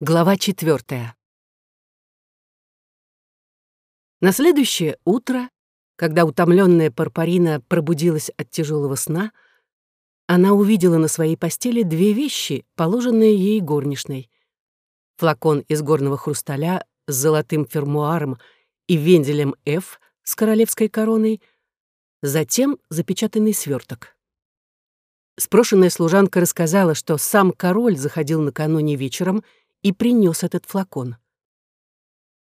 Глава четвертая. На следующее утро, когда утомленная Парпарина пробудилась от тяжелого сна, она увидела на своей постели две вещи, положенные ей горничной. Флакон из горного хрусталя с золотым фермуаром и венделем F с королевской короной, затем запечатанный сверток. Спрошенная служанка рассказала, что сам король заходил накануне вечером — и принес этот флакон.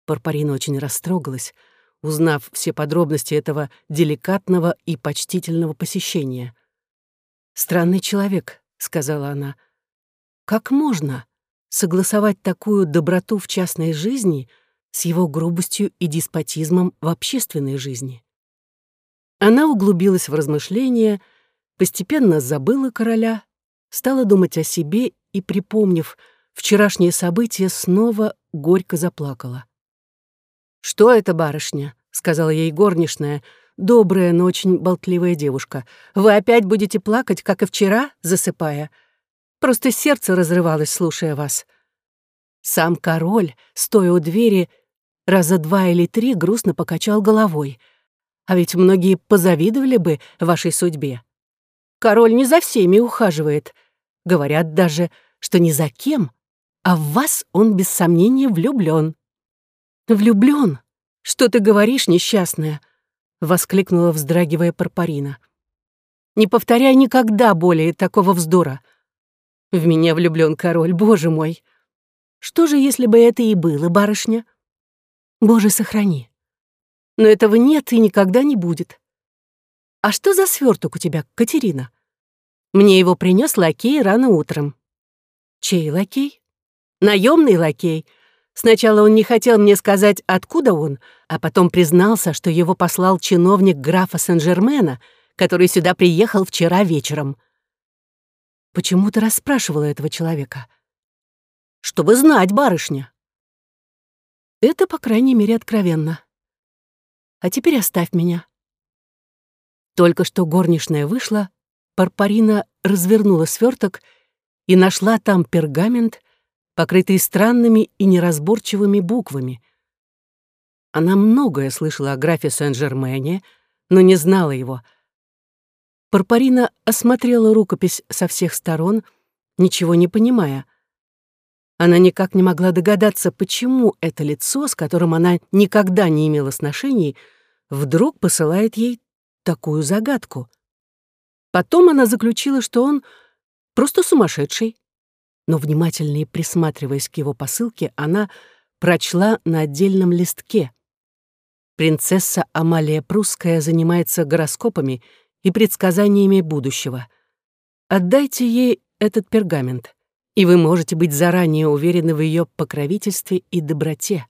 Парпарина очень растрогалась, узнав все подробности этого деликатного и почтительного посещения. «Странный человек», — сказала она. «Как можно согласовать такую доброту в частной жизни с его грубостью и деспотизмом в общественной жизни?» Она углубилась в размышления, постепенно забыла короля, стала думать о себе и, припомнив, вчерашнее событие, снова горько заплакала. «Что это, барышня?» — сказала ей горничная, добрая, но очень болтливая девушка. «Вы опять будете плакать, как и вчера, засыпая? Просто сердце разрывалось, слушая вас». Сам король, стоя у двери, раза два или три грустно покачал головой. А ведь многие позавидовали бы вашей судьбе. Король не за всеми ухаживает. Говорят даже, что ни за кем, а в вас он без сомнения влюблён. Влюблён? Что ты говоришь, несчастная? воскликнула, вздрагивая Парпарина. Не повторяй никогда более такого вздора. В меня влюблён король, боже мой. Что же, если бы это и было, барышня? Боже, сохрани. Но этого нет и никогда не будет. А что за сверток у тебя, Катерина? Мне его принес лакей рано утром. Чей лакей? Наемный лакей. Сначала он не хотел мне сказать, откуда он, а потом признался, что его послал чиновник графа Сен-Жермена, который сюда приехал вчера вечером. Почему ты расспрашивала этого человека? Чтобы знать, барышня. Это, по крайней мере, откровенно. А теперь оставь меня. Только что горничная вышла, Парпарина развернула сверток и нашла там пергамент, покрытый странными и неразборчивыми буквами. Она многое слышала о графе Сен-Жермене, но не знала его. Парпарина осмотрела рукопись со всех сторон, ничего не понимая. Она никак не могла догадаться, почему это лицо, с которым она никогда не имела сношений, вдруг посылает ей такую загадку. Потом она заключила, что он просто сумасшедший но внимательнее присматриваясь к его посылке, она прочла на отдельном листке. Принцесса Амалия Прусская занимается гороскопами и предсказаниями будущего. Отдайте ей этот пергамент, и вы можете быть заранее уверены в ее покровительстве и доброте.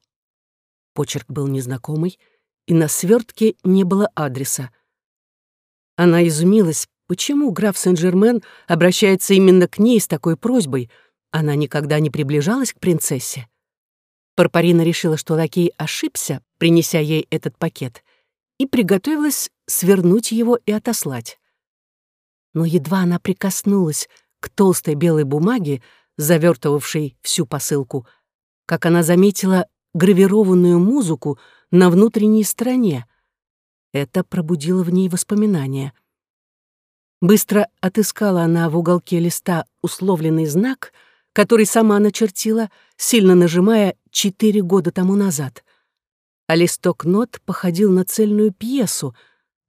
Почерк был незнакомый, и на свертке не было адреса. Она изумилась, Почему граф Сен-Жермен обращается именно к ней с такой просьбой? Она никогда не приближалась к принцессе. Парпарина решила, что лакей ошибся, принеся ей этот пакет, и приготовилась свернуть его и отослать. Но едва она прикоснулась к толстой белой бумаге, завертывавшей всю посылку, как она заметила гравированную музыку на внутренней стороне. Это пробудило в ней воспоминания. Быстро отыскала она в уголке листа условленный знак, который сама начертила, сильно нажимая четыре года тому назад. А листок нот походил на цельную пьесу,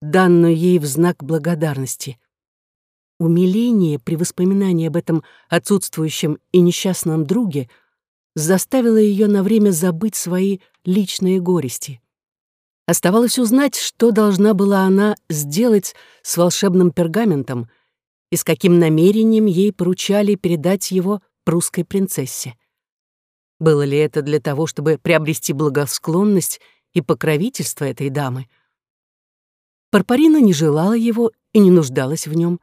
данную ей в знак благодарности. Умиление при воспоминании об этом отсутствующем и несчастном друге заставило ее на время забыть свои личные горести. Оставалось узнать, что должна была она сделать с волшебным пергаментом и с каким намерением ей поручали передать его прусской принцессе. Было ли это для того, чтобы приобрести благосклонность и покровительство этой дамы? Парпарина не желала его и не нуждалась в нем.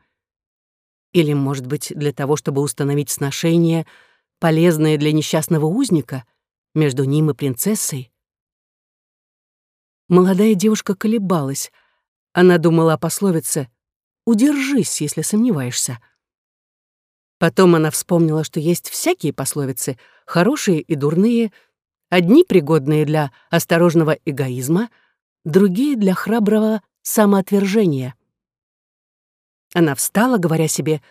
Или, может быть, для того, чтобы установить сношение, полезное для несчастного узника между ним и принцессой? Молодая девушка колебалась. Она думала о пословице «Удержись, если сомневаешься». Потом она вспомнила, что есть всякие пословицы, хорошие и дурные, одни пригодные для осторожного эгоизма, другие для храброго самоотвержения. Она встала, говоря себе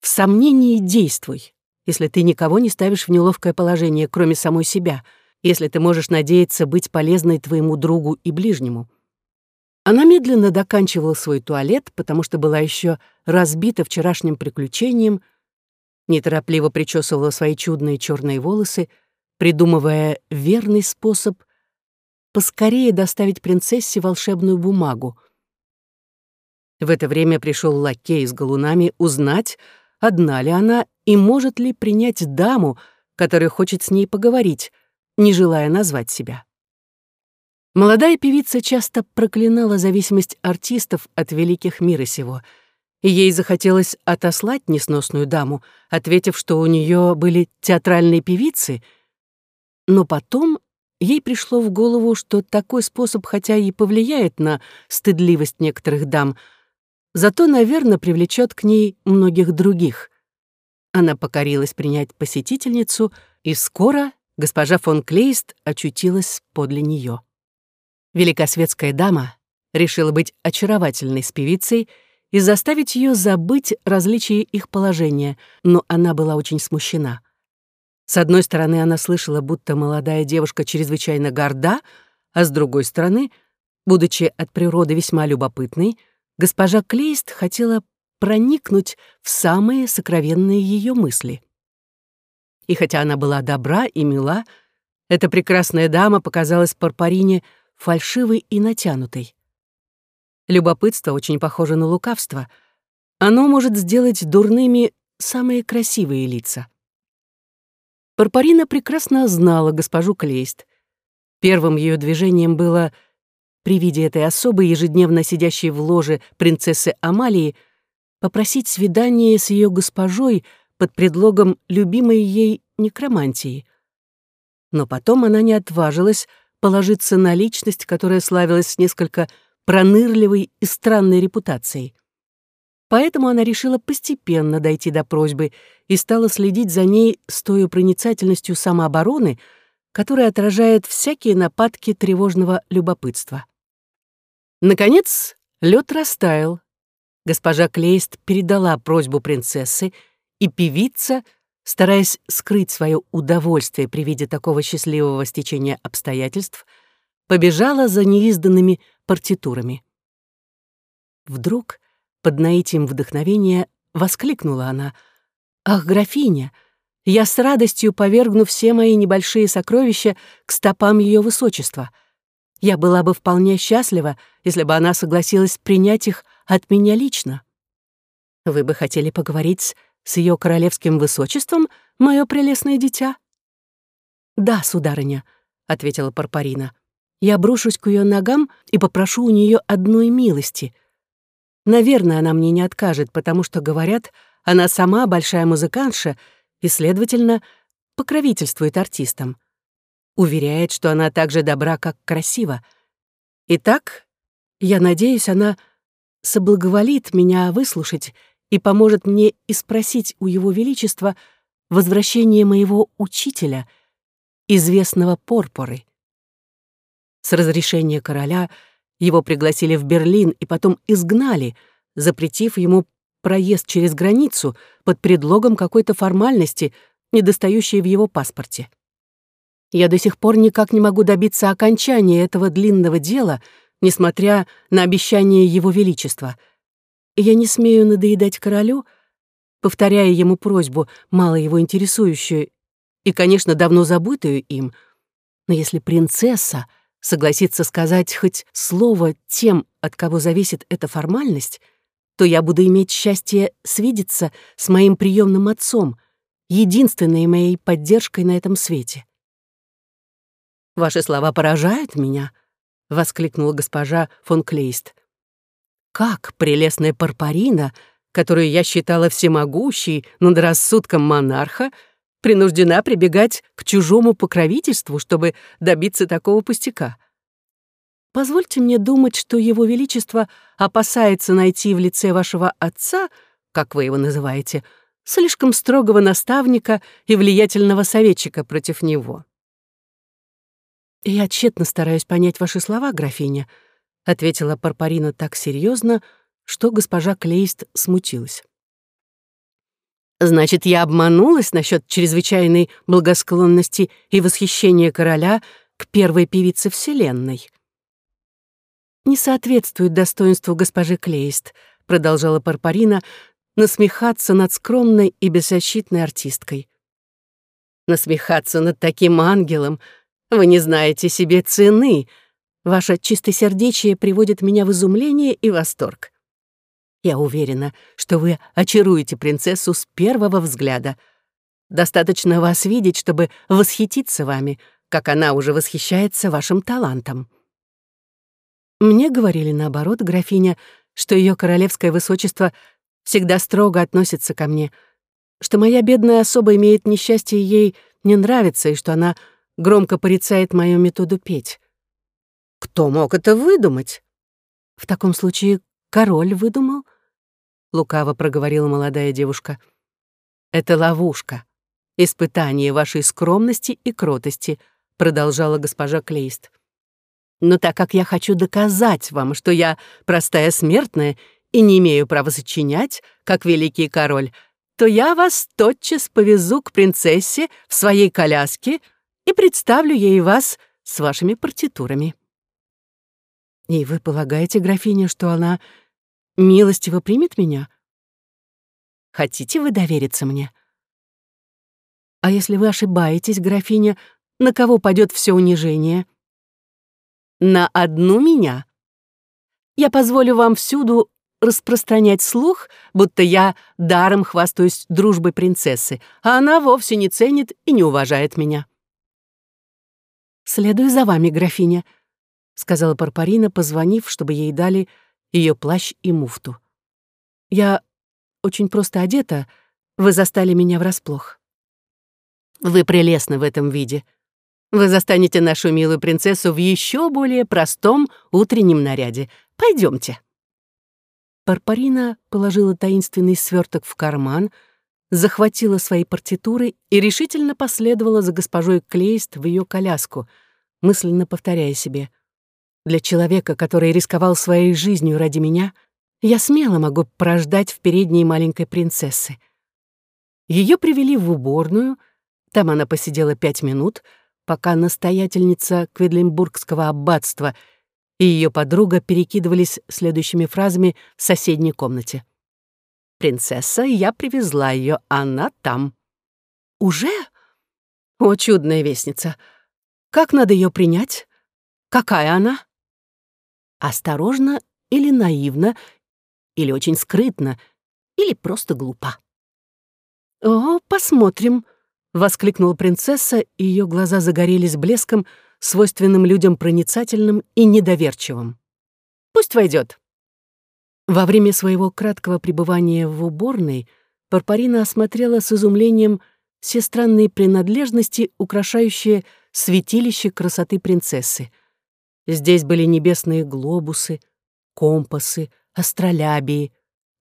«В сомнении действуй, если ты никого не ставишь в неловкое положение, кроме самой себя, если ты можешь надеяться быть полезной твоему другу и ближнему». Она медленно доканчивала свой туалет, потому что была еще разбита вчерашним приключением, неторопливо причесывала свои чудные черные волосы, придумывая верный способ поскорее доставить принцессе волшебную бумагу. В это время пришел лакей с галунами узнать, одна ли она и может ли принять даму, которая хочет с ней поговорить, не желая назвать себя. Молодая певица часто проклинала зависимость артистов от великих мира сего, и ей захотелось отослать несносную даму, ответив, что у нее были театральные певицы, но потом ей пришло в голову, что такой способ хотя и повлияет на стыдливость некоторых дам, зато, наверное, привлечет к ней многих других. Она покорилась принять посетительницу, и скоро госпожа фон Клейст очутилась подле нее. Великосветская дама решила быть очаровательной с певицей и заставить ее забыть различия их положения, но она была очень смущена. С одной стороны, она слышала, будто молодая девушка чрезвычайно горда, а с другой стороны, будучи от природы весьма любопытной, госпожа Клейст хотела проникнуть в самые сокровенные ее мысли. И хотя она была добра и мила, эта прекрасная дама показалась Парпарине фальшивой и натянутой. Любопытство очень похоже на лукавство. Оно может сделать дурными самые красивые лица. Парпарина прекрасно знала госпожу Клейст. Первым ее движением было, при виде этой особы, ежедневно сидящей в ложе принцессы Амалии, попросить свидание с ее госпожой под предлогом любимой ей некромантии. Но потом она не отважилась положиться на личность, которая славилась несколько пронырливой и странной репутацией. Поэтому она решила постепенно дойти до просьбы и стала следить за ней с той проницательностью самообороны, которая отражает всякие нападки тревожного любопытства. Наконец, лед растаял. Госпожа Клейст передала просьбу принцессы, и певица — стараясь скрыть свое удовольствие при виде такого счастливого стечения обстоятельств, побежала за неизданными партитурами. Вдруг, под наитием вдохновения, воскликнула она. «Ах, графиня, я с радостью повергну все мои небольшие сокровища к стопам ее высочества. Я была бы вполне счастлива, если бы она согласилась принять их от меня лично. Вы бы хотели поговорить с ее королевским высочеством, мое прелестное дитя?» «Да, сударыня», — ответила Парпарина. «Я брошусь к ее ногам и попрошу у нее одной милости. Наверное, она мне не откажет, потому что, говорят, она сама большая музыкантша и, следовательно, покровительствует артистам. Уверяет, что она так же добра, как красива. Итак, я надеюсь, она соблаговолит меня выслушать и поможет мне испросить у Его Величества возвращение моего учителя, известного Порпоры. С разрешения короля его пригласили в Берлин и потом изгнали, запретив ему проезд через границу под предлогом какой-то формальности, недостающей в его паспорте. Я до сих пор никак не могу добиться окончания этого длинного дела, несмотря на обещание Его Величества — я не смею надоедать королю, повторяя ему просьбу, мало его интересующую и, конечно, давно забытую им. Но если принцесса согласится сказать хоть слово тем, от кого зависит эта формальность, то я буду иметь счастье свидеться с моим приемным отцом, единственной моей поддержкой на этом свете. «Ваши слова поражают меня», — воскликнула госпожа фон Клейст. Как прелестная Парпарина, которую я считала всемогущей над рассудком монарха, принуждена прибегать к чужому покровительству, чтобы добиться такого пустяка. Позвольте мне думать, что Его Величество опасается найти в лице вашего отца, как вы его называете, слишком строгого наставника и влиятельного советчика против него. «Я тщетно стараюсь понять ваши слова, графиня», — ответила Парпарина так серьезно, что госпожа Клейст смутилась. «Значит, я обманулась насчет чрезвычайной благосклонности и восхищения короля к первой певице Вселенной?» «Не соответствует достоинству госпожи Клейст», — продолжала Парпарина, насмехаться над скромной и беззащитной артисткой. «Насмехаться над таким ангелом? Вы не знаете себе цены. Ваше чистосердечие приводит меня в изумление и восторг. Я уверена, что вы очаруете принцессу с первого взгляда. Достаточно вас видеть, чтобы восхититься вами, как она уже восхищается вашим талантом. Мне говорили наоборот, графиня, что ее королевское высочество всегда строго относится ко мне, что моя бедная особа имеет несчастье ей не нравится, и что она громко порицает мою методу петь. Кто мог это выдумать? В таком случае король выдумал? Лукаво проговорила молодая девушка. Это ловушка, испытание вашей скромности и кротости, продолжала госпожа Клейст. Но так как я хочу доказать вам, что я простая смертная и не имею права сочинять, как великий король, то я вас тотчас повезу к принцессе в своей коляске и представлю ей вас с вашими партитурами. И вы полагаете, графиня, что она милостиво примет меня? Хотите вы довериться мне? А если вы ошибаетесь, графиня, на кого падет все унижение? На одну меня. Я позволю вам всюду распространять слух, будто я даром хвастаюсь дружбой принцессы, а она вовсе не ценит и не уважает меня. «Следую за вами, графиня», — сказала Парпарина, позвонив, чтобы ей дали ее плащ и муфту. «Я очень просто одета, вы застали меня врасплох». «Вы прелестны в этом виде. Вы застанете нашу милую принцессу в еще более простом утреннем наряде. Пойдемте. Парпарина положила таинственный сверток в карман, захватила свои партитуры и решительно последовала за госпожой Клейст в ее коляску, мысленно повторяя себе. «Для человека, который рисковал своей жизнью ради меня, я смело могу порождать в передней маленькой принцессы». Ее привели в уборную, там она посидела пять минут, пока настоятельница Кведлинбургского аббатства и ее подруга перекидывались следующими фразами в соседней комнате. «Принцесса, я привезла ее, она там». «Уже? О, чудная вестница! Как надо ее принять? Какая она?» «Осторожно или наивно, или очень скрытно, или просто глупа». «О, посмотрим», — воскликнула принцесса, и ее глаза загорелись блеском, свойственным людям проницательным и недоверчивым. «Пусть войдет. Во время своего краткого пребывания в уборной Парпарина осмотрела с изумлением все странные принадлежности, украшающие святилище красоты принцессы. Здесь были небесные глобусы, компасы, астролябии,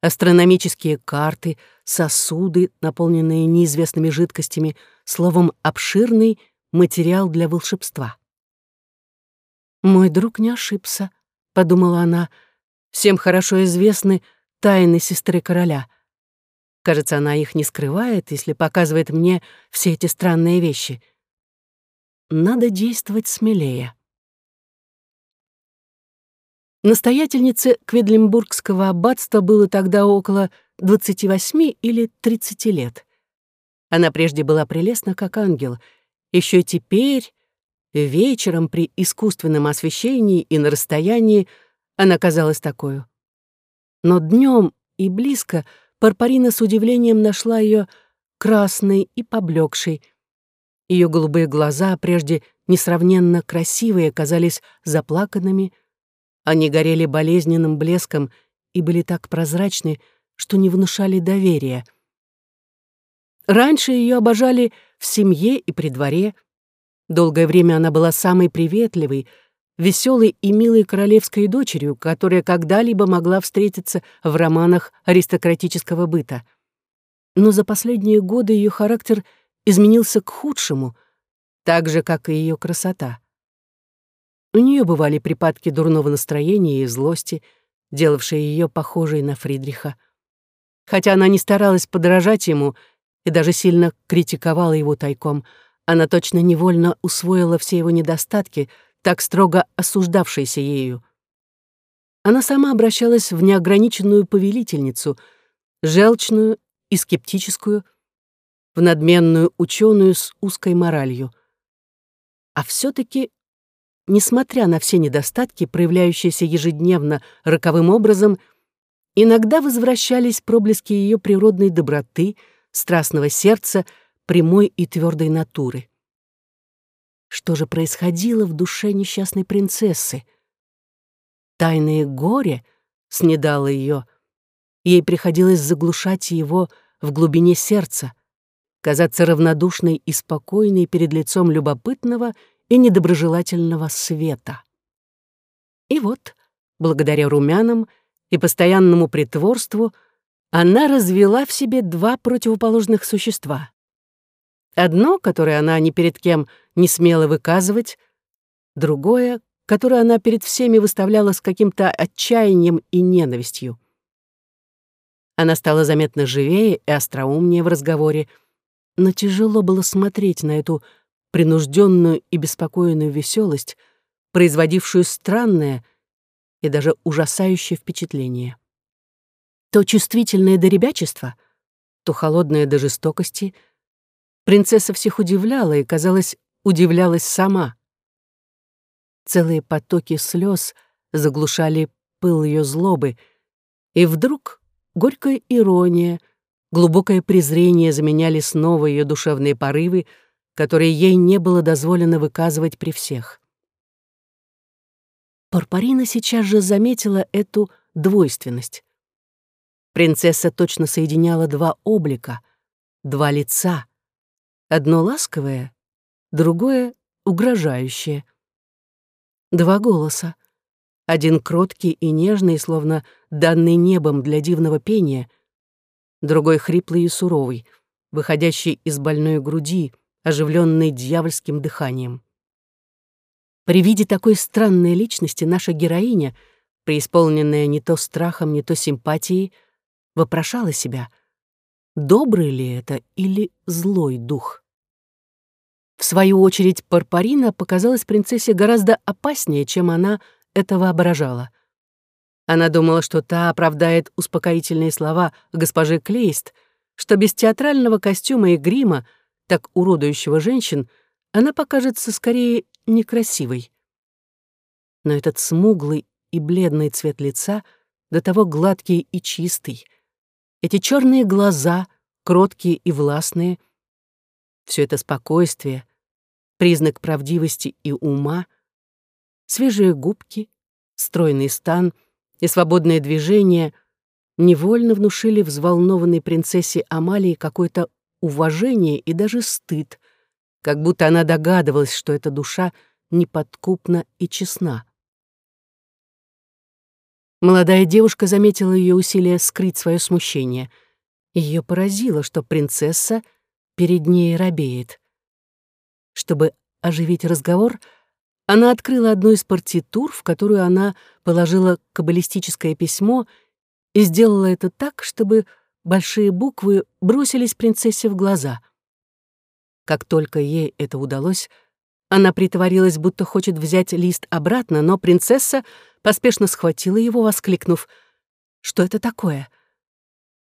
астрономические карты, сосуды, наполненные неизвестными жидкостями, словом, обширный материал для волшебства. «Мой друг не ошибся», — подумала она, — Всем хорошо известны тайны сестры короля. Кажется, она их не скрывает, если показывает мне все эти странные вещи. Надо действовать смелее. Настоятельнице Кведлимбургского аббатства было тогда около 28 или 30 лет. Она прежде была прелестна, как ангел. Еще теперь, вечером при искусственном освещении и на расстоянии, она казалась такой. Но днем и близко Парпарина с удивлением нашла ее красной и поблекшей. Ее голубые глаза, прежде несравненно красивые, казались заплаканными. Они горели болезненным блеском и были так прозрачны, что не внушали доверия. Раньше ее обожали в семье и при дворе. Долгое время она была самой приветливой, веселой и милой королевской дочерью, которая когда-либо могла встретиться в романах аристократического быта. но за последние годы ее характер изменился к худшему, так же, как и ее красота. У нее бывали припадки дурного настроения и злости, делавшие ее похожей на Фридриха. Хотя она не старалась подражать ему и даже сильно критиковала его тайком, она точно невольно усвоила все его недостатки, так строго осуждавшиеся ею. Она сама обращалась в неограниченную повелительницу, желчную и скептическую, в надменную ученую с узкой моралью. А все таки несмотря на все недостатки, проявляющиеся ежедневно роковым образом, иногда возвращались проблески ее природной доброты, страстного сердца, прямой и твердой натуры. Что же происходило в душе несчастной принцессы? Тайное горе снедало ее. Ей приходилось заглушать его в глубине сердца, казаться равнодушной и спокойной перед лицом любопытного и недоброжелательного света. И вот, благодаря румянам и постоянному притворству, она развела в себе два противоположных существа. Одно, которое она ни перед кем не смела выказывать, другое, которое она перед всеми выставляла с каким-то отчаянием и ненавистью. Она стала заметно живее и остроумнее в разговоре, но тяжело было смотреть на эту принужденную и беспокойную веселость, производившую странное и даже ужасающее впечатление. То чувствительное до ребячества, то холодное до жестокости, принцесса всех удивляла и, казалось, удивлялась сама. Целые потоки слез заглушали пыл ее злобы, и вдруг горькая ирония, глубокое презрение заменяли снова ее душевные порывы, которые ей не было дозволено выказывать при всех. Парпарина сейчас же заметила эту двойственность. Принцесса точно соединяла два облика, два лица. Одно ласковое, другое угрожающее. Два голоса. Один кроткий и нежный, словно данный небом для дивного пения, другой хриплый и суровый, выходящий из больной груди — оживленный дьявольским дыханием. При виде такой странной личности наша героиня, преисполненная не то страхом, не то симпатией, вопрошала себя, добрый ли это или злой дух. В свою очередь, Парпарина показалась принцессе гораздо опаснее, чем она это воображала. Она думала, что та оправдает успокоительные слова госпожи Клейст, что без театрального костюма и грима так уродующего женщин, она покажется скорее некрасивой. Но этот смуглый и бледный цвет лица до того гладкий и чистый, эти черные глаза, кроткие и властные, все это спокойствие, признак правдивости и ума, свежие губки, стройный стан и свободное движение невольно внушили взволнованной принцессе Амалии какой-то уважение и даже стыд, как будто она догадывалась, что эта душа неподкупна и честна. Молодая девушка заметила ее усилие скрыть свое смущение. Ее поразило, что принцесса перед ней робеет. Чтобы оживить разговор, она открыла одну из партитур, в которую она положила каббалистическое письмо, и сделала это так, чтобы большие буквы бросились принцессе в глаза. Как только ей это удалось, она притворилась, будто хочет взять лист обратно, но принцесса поспешно схватила его, воскликнув, «Что это такое?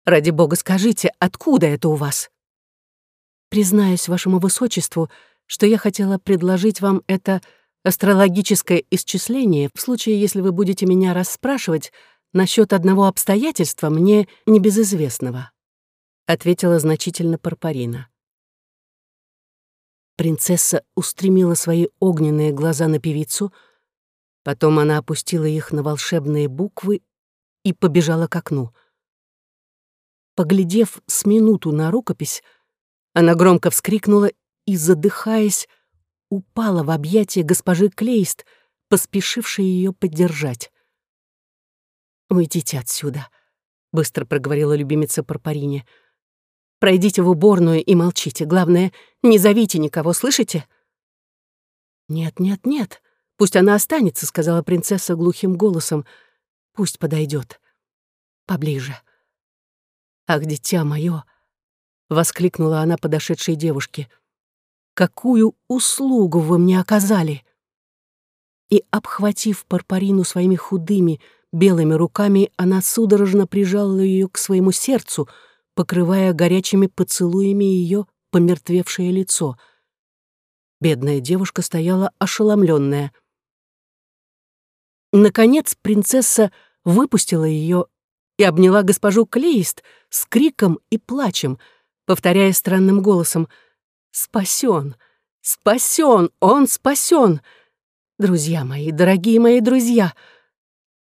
Ради бога, скажите, откуда это у вас?» «Признаюсь вашему высочеству, что я хотела предложить вам это астрологическое исчисление в случае, если вы будете меня расспрашивать насчет одного обстоятельства мне небезызвестного», — ответила значительно Парпарина. Принцесса устремила свои огненные глаза на певицу, потом она опустила их на волшебные буквы и побежала к окну. Поглядев с минуту на рукопись, она громко вскрикнула и, задыхаясь, упала в объятия госпожи Клейст, поспешившей ее поддержать. «Уйдите отсюда», — быстро проговорила любимица Парпарине. Пройдите в уборную и молчите. Главное, не зовите никого, слышите?» «Нет, нет, нет, пусть она останется», — сказала принцесса глухим голосом. «Пусть подойдет. Поближе». «Ах, дитя мое!» — воскликнула она подошедшей девушке. «Какую услугу вы мне оказали!» И, обхватив Парпарину своими худыми, белыми руками, она судорожно прижала ее к своему сердцу, покрывая горячими поцелуями ее помертвевшее лицо — Бедная девушка стояла ошеломленная. Наконец принцесса выпустила ее и обняла госпожу Клейст с криком и плачем, повторяя странным голосом «Спасен! Спасен! Он спасен!» Друзья мои, дорогие мои друзья,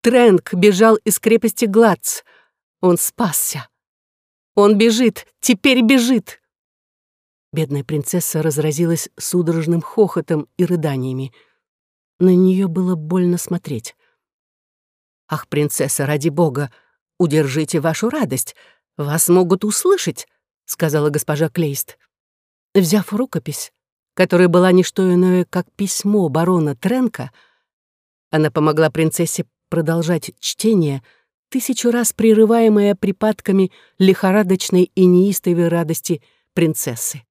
Тренк бежал из крепости Гладц. Он спасся. Он бежит, теперь бежит. Бедная принцесса разразилась судорожным хохотом и рыданиями. На нее было больно смотреть. «Ах, принцесса, ради бога, удержите вашу радость. Вас могут услышать», — сказала госпожа Клейст. Взяв рукопись, которая была не что иное, как письмо барона Тренка, она помогла принцессе продолжать чтение, тысячу раз прерываемое припадками лихорадочной и неистовой радости принцессы.